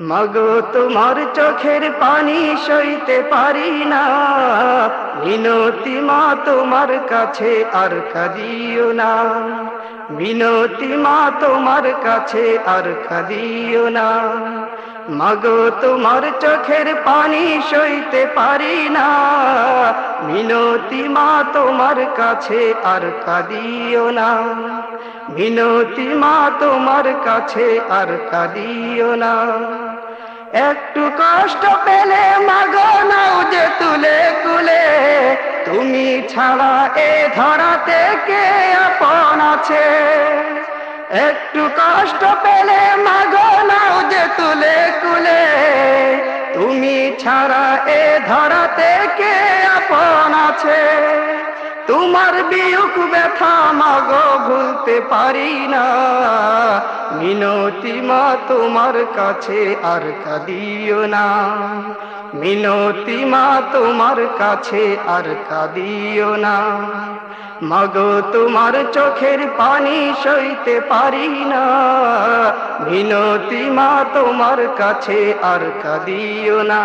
মাগো, তোমার চোখের পানি সইতে পারি না। মিনতি মা, তোমার কাছে আর কাঁদিও না। মিনতি মা, তোমার কাছে আর কাঁদিও না। মাগো, তোমার চোখের পানি সইতে পারি না। মিনতি মা, তোমার কাছে আর কাঁদিও না। মিনতি মা, তোমার কাছে আর কাঁদিও না। একটু কষ্ট পেলে মাগো নাও যে তুলে কুলে তুমি ছাড়া এ ধরাতে কে আপন আছে? একটু কষ্ট পেলে মাগো নাও যে তুলে কুলে তুমি ছাড়া এ ধরাতে কে আপন আছে? তোমার বিয়োগ ব্যথা মাগো ভুলতে পারি না। মিনতি মা, তোমার কাছে আর কাঁদিও না। মিনতি মা, তোমার কাছে আর কাঁদিও না। মাগো, তোমার চোখের পানি সইতে পারি না। মিনতি মা, তোমার কাছে আর কাঁদিও না।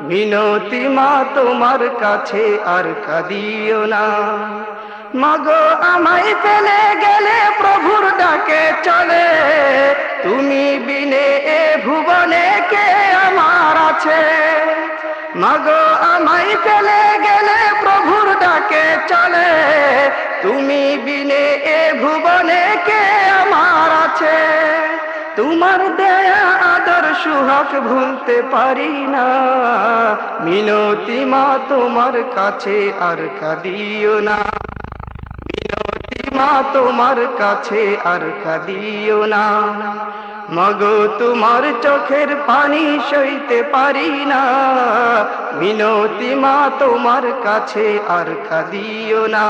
মিনতি মা, তোমার কাছে আর কাঁদিও না। মাগো, আমায় ফেলে গেলে প্রভুর ডাকে চলে। তুমি বিনে এ ভুবনে কে আমার আছে? মাগো, আমায় ফেলে গেলে প্রভুর ডাকে চলে। তুমি বিনে এ ভুবনে কে আমার আছে? তোমার দেয়া সুহাক ভুলতে পারি না। মিনতি মা, তোমার কাছে আর কাঁদিও না। মিনতি মা, তোমার কাছে আর কাঁদিও না। মগো, তোমার চোখের পানি সইতে পারি না। মিনতি মা, তোমার কাছে আর কাঁদিও না।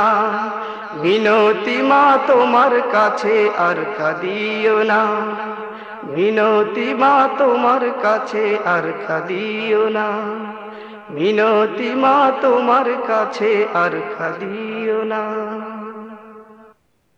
মিনতি মা, তোমার কাছে আর কাঁদিও না। মিনতি মা তোমার কাছে আর খালিও না। মিনতি মা তোমার কাছে আর খালিও না।